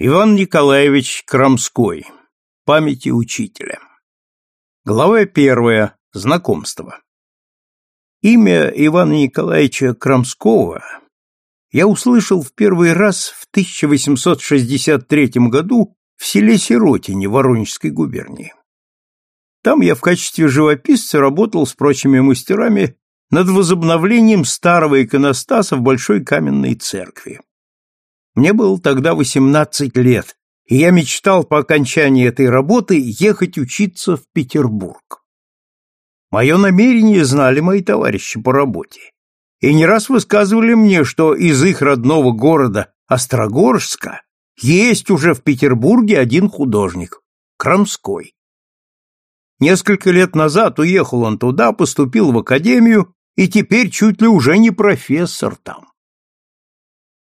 Иван Николаевич Крамской. Памяти учителя. Глава первая. Знакомство. Имя Ивана Николаевича Крамского я услышал в первый раз в 1863 году в селе Сиротине Воронежской губернии. Там я в качестве живописца работал с прочими мастерами над возобновлением старого иконостаса в Большой каменной церкви. Мне было тогда 18 лет, и я мечтал по окончании этой работы ехать учиться в Петербург. Мое намерение знали мои товарищи по работе, и не раз высказывали мне, что из их родного города Острогорска есть уже в Петербурге один художник – Крамской. Несколько лет назад уехал он туда, поступил в академию и теперь чуть ли уже не профессор там.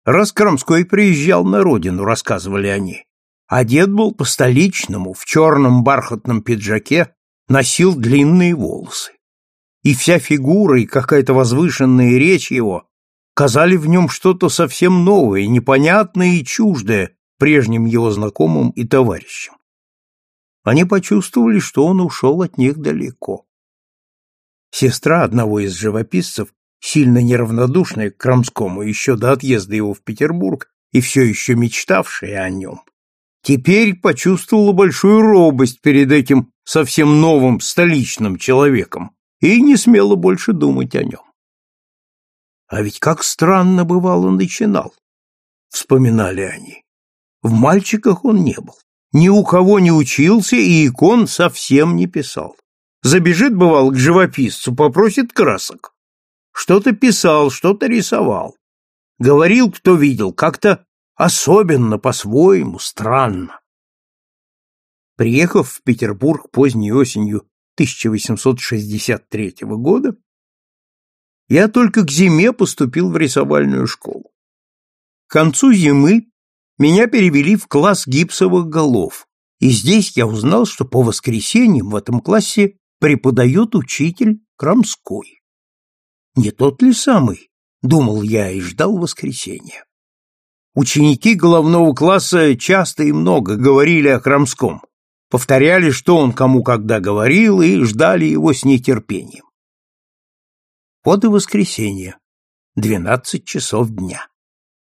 Раз Крамской приезжал на родину, рассказывали они. Одет был по-столичному, в черном бархатном пиджаке, носил длинные волосы. И вся фигура и какая-то возвышенная речь его казали в нем что-то совсем новое, непонятное и чуждое прежним его знакомым и товарищам. Они почувствовали, что он ушел от них далеко. Сестра одного из живописцев сильно неравнодушная к Крамскому еще до отъезда его в Петербург и все еще мечтавшая о нем, теперь почувствовала большую робость перед этим совсем новым столичным человеком и не смела больше думать о нем. А ведь как странно бывало начинал, вспоминали они. В мальчиках он не был, ни у кого не учился и икон совсем не писал. Забежит, бывал, к живописцу, попросит красок. Что-то писал, что-то рисовал. Говорил, кто видел, как-то особенно, по-своему, странно. Приехав в Петербург поздней осенью 1863 года, я только к зиме поступил в рисовальную школу. К концу зимы меня перевели в класс гипсовых голов, и здесь я узнал, что по воскресеньям в этом классе преподает учитель Крамской. Не тот ли самый? Думал я и ждал воскресенья. Ученики головного класса часто и много говорили о Крамском, повторяли, что он кому когда говорил, и ждали его с нетерпением. Вот и воскресенье, двенадцать часов дня.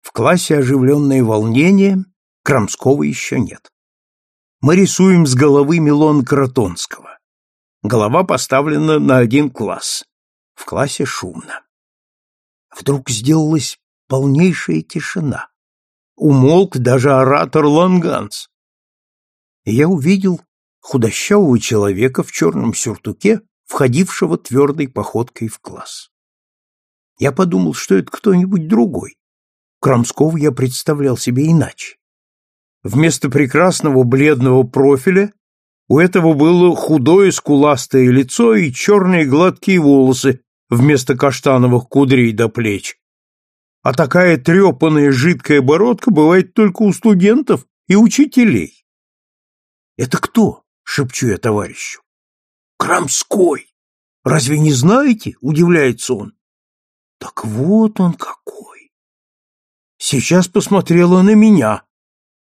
В классе оживленное волнение, Крамского еще нет. Мы рисуем с головы Милон Кротонского. Голова поставлена на один класс. В классе шумно. Вдруг сделалась полнейшая тишина. Умолк даже оратор Ланганс. И я увидел худощавого человека в черном сюртуке, входившего твердой походкой в класс. Я подумал, что это кто-нибудь другой. Крамского я представлял себе иначе. Вместо прекрасного бледного профиля у этого было худое скуластое лицо и черные гладкие волосы вместо каштановых кудрей до плеч. А такая трепанная жидкая бородка бывает только у студентов и учителей. «Это кто?» — шепчу я товарищу. «Крамской! Разве не знаете?» — удивляется он. «Так вот он какой!» Сейчас посмотрела на меня.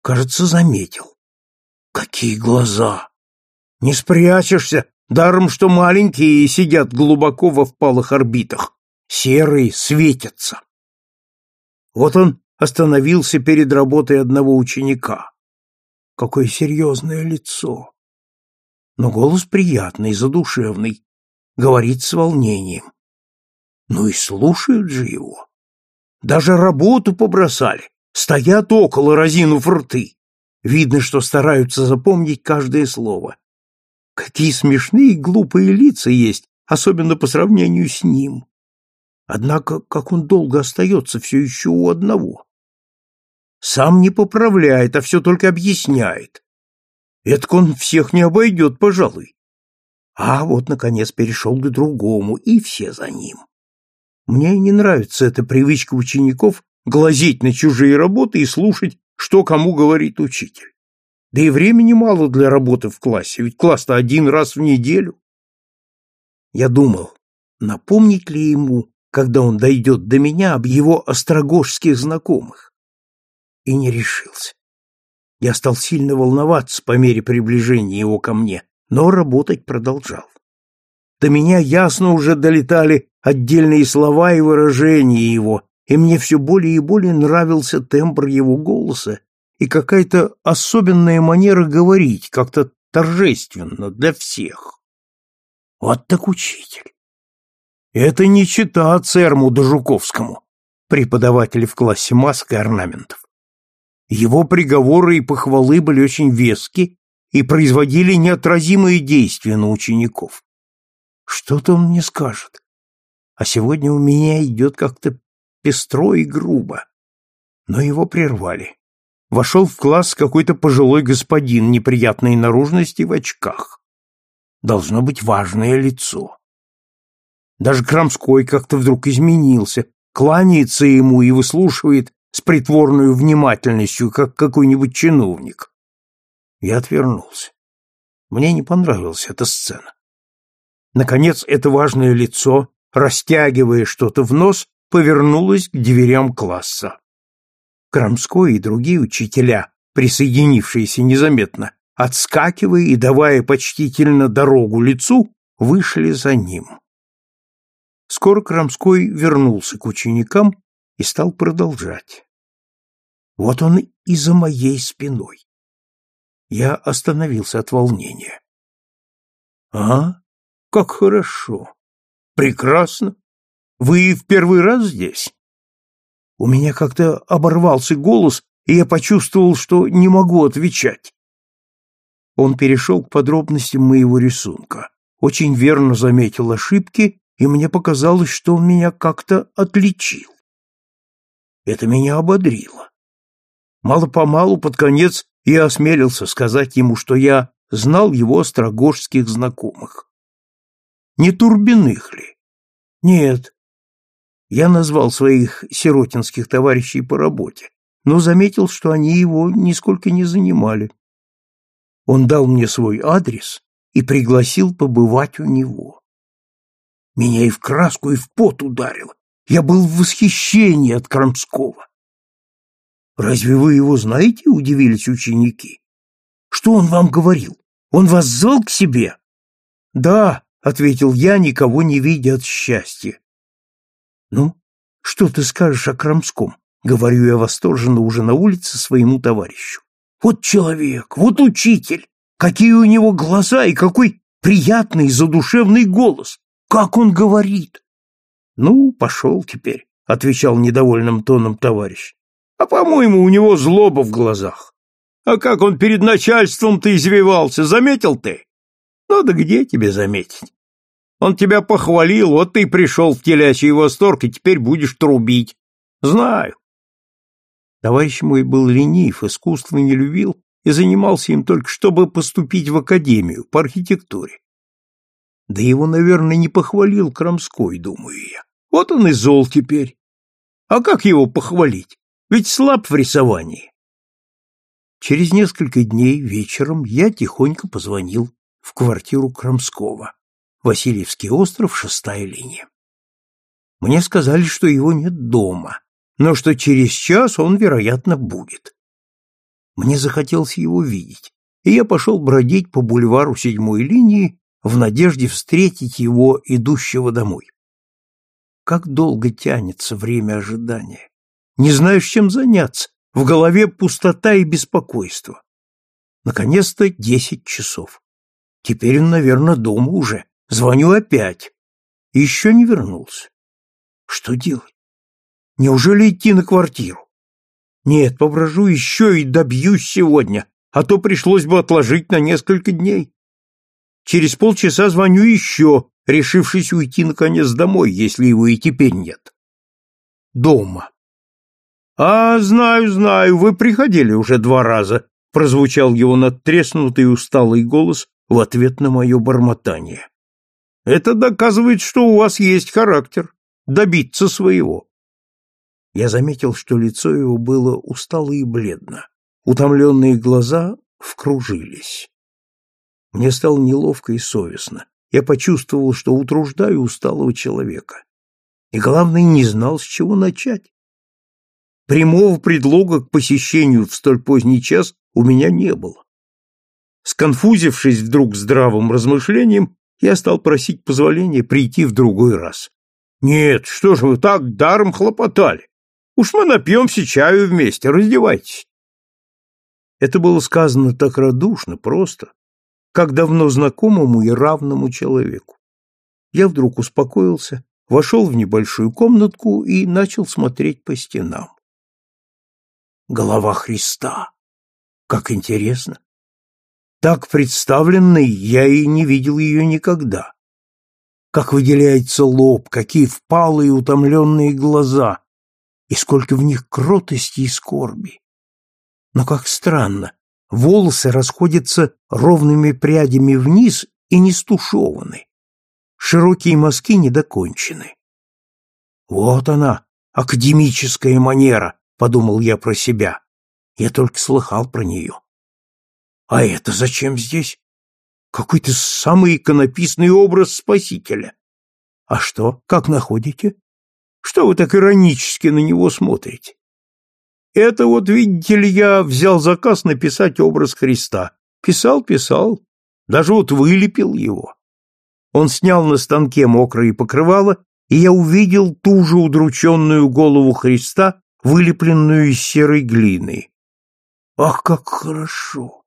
Кажется, заметил. Какие глаза! Не спрячешься, даром что маленькие и сидят глубоко во впалых орбитах. Серые светятся. Вот он остановился перед работой одного ученика. Какое серьезное лицо! Но голос приятный, задушевный, говорит с волнением. Ну и слушают же его. Даже работу побросали, стоят около, разинув рты. Видно, что стараются запомнить каждое слово. Какие смешные и глупые лица есть, особенно по сравнению с ним. Однако, как он долго остается все еще у одного. Сам не поправляет, а все только объясняет. Эдак он всех не обойдет, пожалуй. А вот, наконец, перешел к другому, и все за ним. Мне не нравится эта привычка учеников глазеть на чужие работы и слушать, что кому говорит учитель. Да и времени мало для работы в классе, ведь класс-то один раз в неделю. Я думал, напомнить ли ему, когда он дойдет до меня, об его острогожских знакомых. И не решился. Я стал сильно волноваться по мере приближения его ко мне, но работать продолжал. До меня ясно уже долетали отдельные слова и выражения его, и мне все более и более нравился тембр его голоса и какая-то особенная манера говорить, как-то торжественно для всех. Вот так учитель. Это не чита Церму Дожуковскому, преподавателю в классе масок и орнаментов. Его приговоры и похвалы были очень вески и производили неотразимые действия на учеников. Что-то он мне скажет. А сегодня у меня идет как-то пестро и грубо. Но его прервали. Вошел в класс какой-то пожилой господин неприятной наружности в очках. Должно быть важное лицо. Даже Крамской как-то вдруг изменился, кланяется ему и выслушивает с притворной внимательностью, как какой-нибудь чиновник. Я отвернулся. Мне не понравилась эта сцена. Наконец, это важное лицо, растягивая что-то в нос, повернулось к дверям класса. Крамской и другие учителя, присоединившиеся незаметно, отскакивая и давая почтительно дорогу лицу, вышли за ним. Скоро Крамской вернулся к ученикам и стал продолжать. Вот он и за моей спиной. Я остановился от волнения. — А? Как хорошо! Прекрасно! Вы в первый раз здесь? У меня как-то оборвался голос, и я почувствовал, что не могу отвечать. Он перешел к подробностям моего рисунка, очень верно заметил ошибки, и мне показалось, что он меня как-то отличил. Это меня ободрило. Мало-помалу под конец я осмелился сказать ему, что я знал его острогожских знакомых. Не Турбиных ли? Нет. Я назвал своих сиротинских товарищей по работе, но заметил, что они его нисколько не занимали. Он дал мне свой адрес и пригласил побывать у него. Меня и в краску, и в пот ударило. Я был в восхищении от Крамского. «Разве вы его знаете?» — удивились ученики. «Что он вам говорил? Он вас звал к себе?» «Да», — ответил я, никого не видя от счастья. «Ну, что ты скажешь о Крамском?» — говорю я восторженно уже на улице своему товарищу. «Вот человек, вот учитель! Какие у него глаза и какой приятный задушевный голос! Как он говорит!» «Ну, пошел теперь», — отвечал недовольным тоном товарищ. «А, по-моему, у него злоба в глазах. А как он перед начальством-то извивался, заметил ты?» Ну да где тебе заметить? Он тебя похвалил, вот ты пришел в телячий восторг и теперь будешь трубить. Знаю. Товарищ мой был ленив, искусство не любил и занимался им только, чтобы поступить в академию по архитектуре. Да его, наверное, не похвалил Крамской, думаю я. Вот он и зол теперь. А как его похвалить? Ведь слаб в рисовании. Через несколько дней вечером я тихонько позвонил в квартиру Крамского. Васильевский остров, шестая линия. Мне сказали, что его нет дома, но что через час он, вероятно, будет. Мне захотелось его видеть, и я пошел бродить по бульвару седьмой линии в надежде встретить его, идущего домой. Как долго тянется время ожидания. Не знаешь, чем заняться. В голове пустота и беспокойство. Наконец-то десять часов. Теперь он, наверное, дома уже. Звоню опять. Еще не вернулся. Что делать? Неужели идти на квартиру? Нет, поброжу еще и добьюсь сегодня, а то пришлось бы отложить на несколько дней. Через полчаса звоню еще, решившись уйти наконец домой, если его и теперь нет. Дома. А, знаю, знаю, вы приходили уже два раза, прозвучал его надтреснутый усталый голос в ответ на мое бормотание. Это доказывает, что у вас есть характер, добиться своего. Я заметил, что лицо его было устало и бледно. Утомленные глаза вкружились. Мне стало неловко и совестно. Я почувствовал, что утруждаю усталого человека. И, главное, не знал, с чего начать. Прямого предлога к посещению в столь поздний час у меня не было. Сконфузившись вдруг здравым размышлением, я стал просить позволения прийти в другой раз. Нет, что же вы так даром хлопотали? Уж мы напьемся чаю вместе, раздевайтесь. Это было сказано так радушно, просто, как давно знакомому и равному человеку. Я вдруг успокоился, вошел в небольшую комнатку и начал смотреть по стенам. Голова Христа. Как интересно. Так представленной я и не видел ее никогда. Как выделяется лоб, какие впалые утомленные глаза, и сколько в них кротости и скорби. Но как странно, волосы расходятся ровными прядями вниз и не стушеваны. Широкие мазки недокончены. Вот она, академическая манера, подумал я про себя. Я только слыхал про нее. А это зачем здесь? Какой-то самый иконописный образ Спасителя. А что, как находите? Что вы так иронически на него смотрите? Это вот, видите ли, я взял заказ написать образ Христа. Писал, писал, даже вот вылепил его. Он снял на станке мокрое покрывало, и я увидел ту же удрученную голову Христа, вылепленную из серой глины. Ах, как хорошо!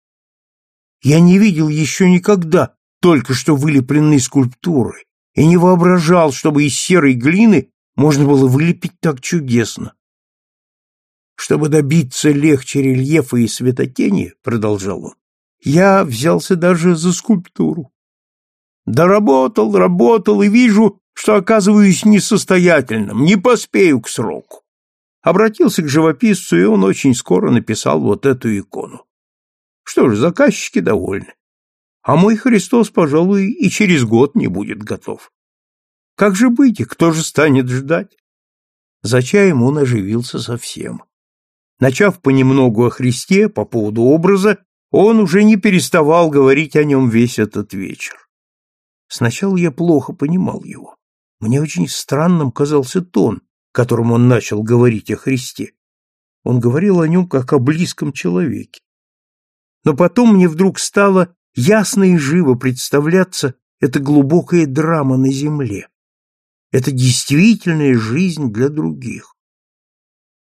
Я не видел еще никогда только что вылепленной скульптуры и не воображал, чтобы из серой глины можно было вылепить так чудесно. Чтобы добиться легче рельефа и светотени, продолжал он, я взялся даже за скульптуру. Доработал, работал и вижу, что оказываюсь несостоятельным, не поспею к сроку. Обратился к живописцу, и он очень скоро написал вот эту икону. Что ж, заказчики довольны. А мой Христос, пожалуй, и через год не будет готов. Как же быть, и кто же станет ждать? За чаем он оживился совсем. Начав понемногу о Христе по поводу образа, он уже не переставал говорить о нем весь этот вечер. Сначала я плохо понимал его. Мне очень странным казался тон, которым он начал говорить о Христе. Он говорил о нем как о близком человеке. Но потом мне вдруг стало ясно и живо представляться эта глубокая драма на земле. Это действительная жизнь для других.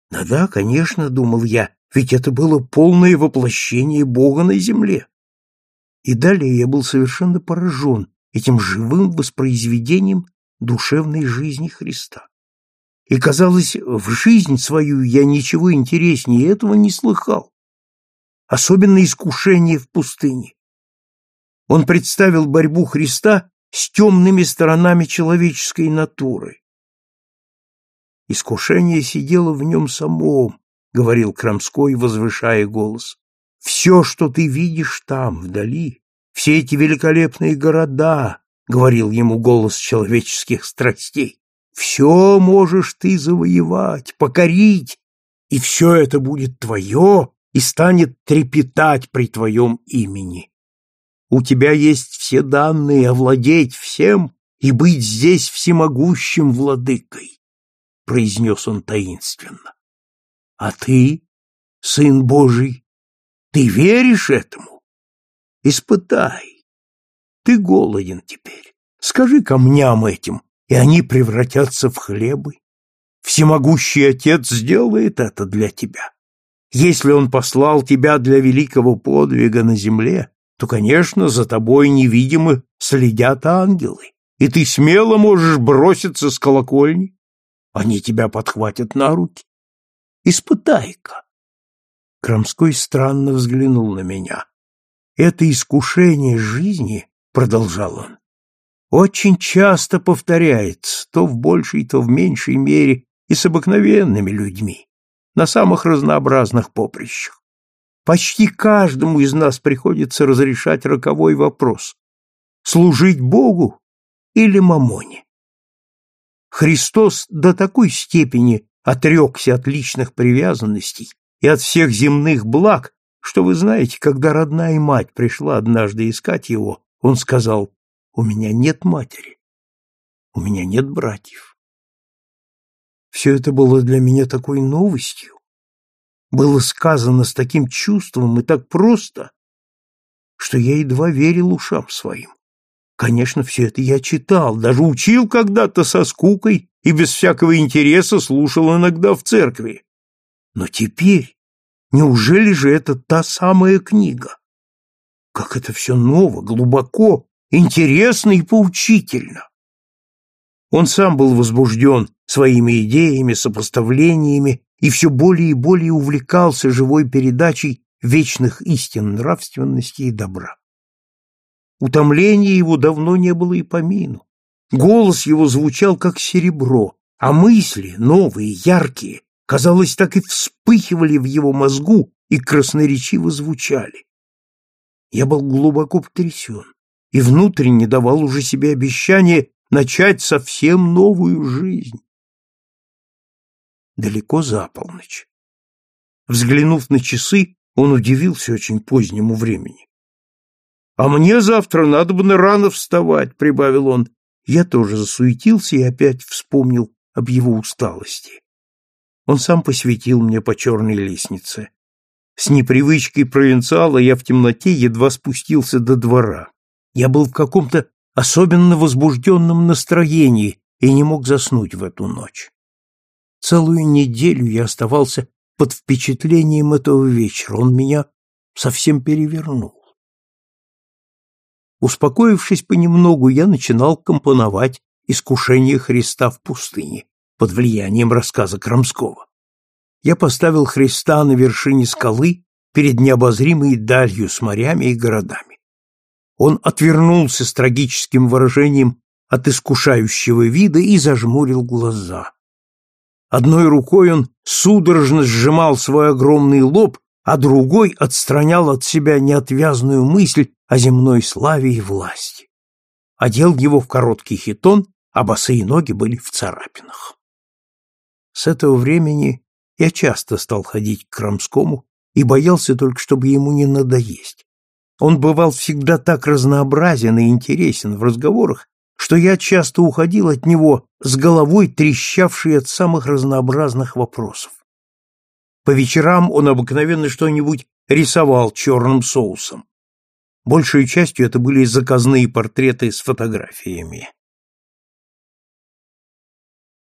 Да-да, конечно, думал я, ведь это было полное воплощение Бога на земле. И далее я был совершенно поражен этим живым воспроизведением душевной жизни Христа. И, казалось, в жизнь свою я ничего интереснее этого не слыхал. Особенно искушение в пустыне. Он представил борьбу Христа с темными сторонами человеческой натуры. Искушение сидело в нем самом, говорил Крамской, возвышая голос. Все, что ты видишь там, вдали, все эти великолепные города, говорил ему голос человеческих страстей, все можешь ты завоевать, покорить, и все это будет твое и станет трепетать при твоем имени. У тебя есть все данные овладеть всем и быть здесь всемогущим владыкой, произнес он таинственно. А ты, сын Божий, ты веришь этому? Испытай. Ты голоден теперь. Скажи камням этим, и они превратятся в хлебы. Всемогущий Отец сделает это для тебя. Если Он послал тебя для великого подвига на земле, то, конечно, за тобой невидимо следят ангелы, и ты смело можешь броситься с колокольни. Они тебя подхватят на руки. Испытай-ка. Крамской странно взглянул на меня. Это искушение жизни, продолжал он, очень часто повторяется, то в большей, то в меньшей мере и с обыкновенными людьми, на самых разнообразных поприщах. Почти каждому из нас приходится разрешать роковой вопрос – служить Богу или мамоне? Христос до такой степени отрекся от личных привязанностей и от всех земных благ, что вы знаете, когда родная мать пришла однажды искать его, он сказал у меня нет матери. У меня нет братьев. Все это было для меня такой новостью. было сказано с таким чувством и так просто, что я едва верил ушам своим. Конечно, все это я читал, даже учил когда-то со скукой и без всякого интереса слушал иногда в церкви. Но теперь, неужели же это та самая книга? Как это все ново, глубоко, интересно и поучительно. Он сам был возбужден своими идеями, сопоставлениями и все более и более увлекался живой передачей вечных истин нравственности и добра. Утомления его давно не было и помину. Голос его звучал, как серебро, а мысли, новые, яркие, казалось, так и вспыхивали в его мозгу и красноречиво звучали. Я был глубоко потрясен и внутренне давал уже себе обещание начать совсем новую жизнь. Далеко за полночь. Взглянув на часы, он удивился очень позднему времени. «А мне завтра надо бы рано вставать», — прибавил он. Я тоже засуетился и опять вспомнил об его усталости. Он сам посветил мне по черной лестнице. С непривычкой провинциала я в темноте едва спустился до двора. Я был в каком-то особенно возбужденном настроении и не мог заснуть в эту ночь. Целую неделю я оставался под впечатлением этого вечера. Он меня совсем перевернул. Успокоившись понемногу, я начинал компоновать «Искушение Христа в пустыне» под влиянием рассказа Крамского. Я поставил Христа на вершине скалы перед необозримой далью с морями и городами. Он отвернулся с трагическим выражением от искушающего вида и зажмурил глаза. Одной рукой он судорожно сжимал свой огромный лоб, а другой отстранял от себя неотвязную мысль о земной славе и власти. Одел его в короткий хитон, а босые ноги были в царапинах. С этого времени я часто стал ходить к Крамскому и боялся только, чтобы ему не надоесть. Он бывал всегда так разнообразен и интересен в разговорах, что я часто уходил от него с головой, трещавшей от самых разнообразных вопросов. По вечерам он обыкновенно что-нибудь рисовал черным соусом. Большей частью это были заказные портреты с фотографиями.